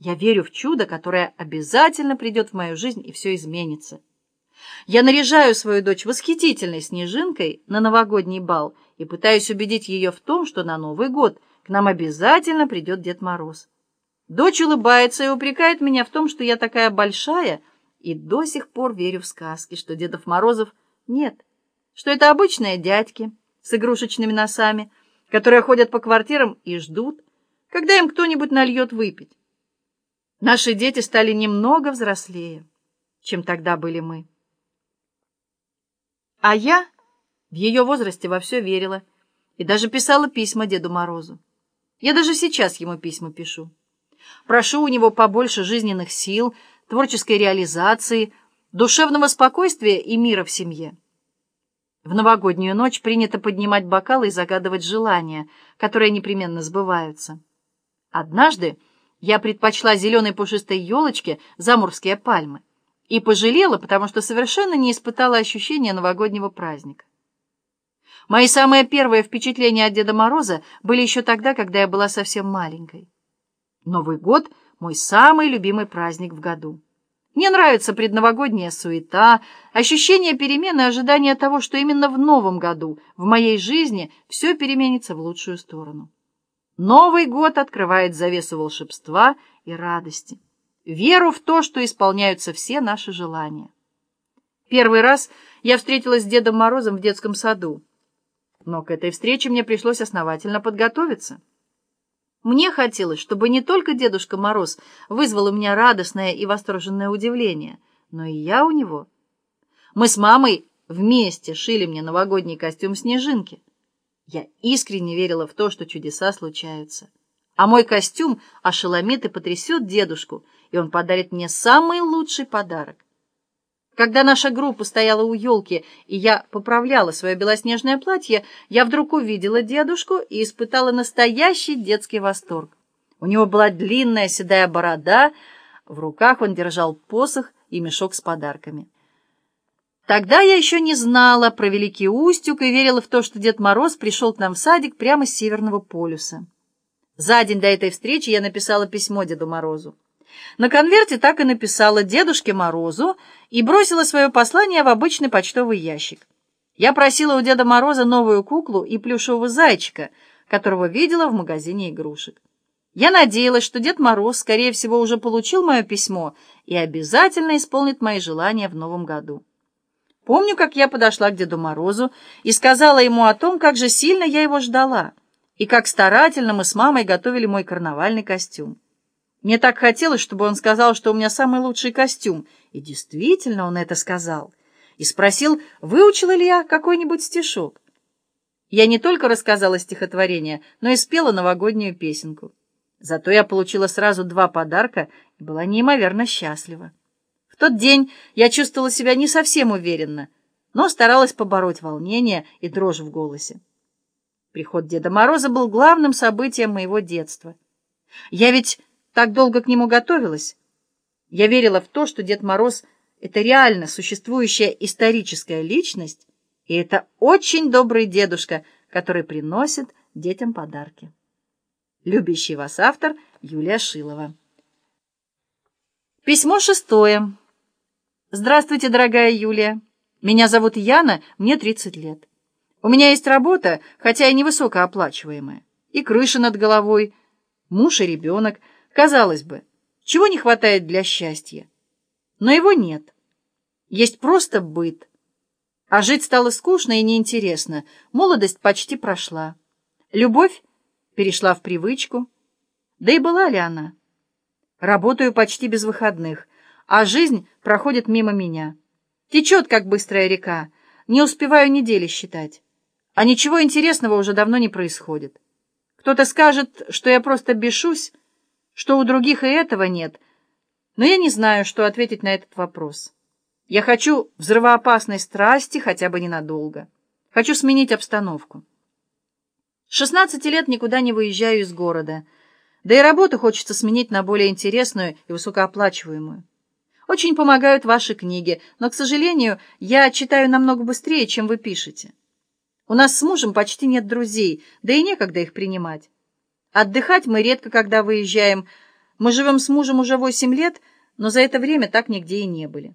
Я верю в чудо, которое обязательно придет в мою жизнь, и все изменится. Я наряжаю свою дочь восхитительной снежинкой на новогодний бал и пытаюсь убедить ее в том, что на Новый год к нам обязательно придет Дед Мороз. Дочь улыбается и упрекает меня в том, что я такая большая, и до сих пор верю в сказки, что Дедов Морозов нет, что это обычные дядьки с игрушечными носами, которые ходят по квартирам и ждут, когда им кто-нибудь нальет выпить. Наши дети стали немного взрослее, чем тогда были мы. А я в ее возрасте во все верила и даже писала письма Деду Морозу. Я даже сейчас ему письма пишу. Прошу у него побольше жизненных сил, творческой реализации, душевного спокойствия и мира в семье. В новогоднюю ночь принято поднимать бокалы и загадывать желания, которые непременно сбываются. Однажды я предпочла зеленой пушистой елочке заморские пальмы и пожалела, потому что совершенно не испытала ощущения новогоднего праздника. Мои самые первые впечатления от Деда Мороза были еще тогда, когда я была совсем маленькой. Новый год — мой самый любимый праздник в году. Мне нравится предновогодняя суета, ощущение перемены ожидание того, что именно в новом году в моей жизни все переменится в лучшую сторону. Новый год открывает завесу волшебства и радости, веру в то, что исполняются все наши желания. Первый раз я встретилась с Дедом Морозом в детском саду, но к этой встрече мне пришлось основательно подготовиться. Мне хотелось, чтобы не только Дедушка Мороз вызвал у меня радостное и восторженное удивление, но и я у него. Мы с мамой вместе шили мне новогодний костюм Снежинки. Я искренне верила в то, что чудеса случаются. А мой костюм ошеломит и потрясет дедушку, и он подарит мне самый лучший подарок. Когда наша группа стояла у елки, и я поправляла свое белоснежное платье, я вдруг увидела дедушку и испытала настоящий детский восторг. У него была длинная седая борода, в руках он держал посох и мешок с подарками. Тогда я еще не знала про Великий Устюг и верила в то, что Дед Мороз пришел к нам в садик прямо с Северного полюса. За день до этой встречи я написала письмо Деду Морозу. На конверте так и написала Дедушке Морозу и бросила свое послание в обычный почтовый ящик. Я просила у Деда Мороза новую куклу и плюшевого зайчика, которого видела в магазине игрушек. Я надеялась, что Дед Мороз, скорее всего, уже получил мое письмо и обязательно исполнит мои желания в новом году. Помню, как я подошла к Деду Морозу и сказала ему о том, как же сильно я его ждала, и как старательно мы с мамой готовили мой карнавальный костюм. Мне так хотелось, чтобы он сказал, что у меня самый лучший костюм, и действительно он это сказал, и спросил, выучила ли я какой-нибудь стишок. Я не только рассказала стихотворение, но и спела новогоднюю песенку. Зато я получила сразу два подарка и была неимоверно счастлива тот день я чувствовала себя не совсем уверенно, но старалась побороть волнение и дрожь в голосе. Приход Деда Мороза был главным событием моего детства. Я ведь так долго к нему готовилась. Я верила в то, что Дед Мороз — это реально существующая историческая личность, и это очень добрый дедушка, который приносит детям подарки. Любящий вас автор Юлия Шилова. Письмо шестое. Здравствуйте, дорогая Юлия. Меня зовут Яна, мне 30 лет. У меня есть работа, хотя и невысокооплачиваемая, и крыша над головой, муж и ребенок. Казалось бы, чего не хватает для счастья? Но его нет. Есть просто быт. А жить стало скучно и неинтересно. Молодость почти прошла. Любовь перешла в привычку. Да и была ли она? Работаю почти без выходных а жизнь проходит мимо меня. Течет, как быстрая река, не успеваю недели считать. А ничего интересного уже давно не происходит. Кто-то скажет, что я просто бешусь, что у других и этого нет, но я не знаю, что ответить на этот вопрос. Я хочу взрывоопасной страсти хотя бы ненадолго. Хочу сменить обстановку. С 16 лет никуда не выезжаю из города, да и работу хочется сменить на более интересную и высокооплачиваемую. Очень помогают ваши книги, но, к сожалению, я читаю намного быстрее, чем вы пишете. У нас с мужем почти нет друзей, да и некогда их принимать. Отдыхать мы редко когда выезжаем, Мы живем с мужем уже восемь лет, но за это время так нигде и не были.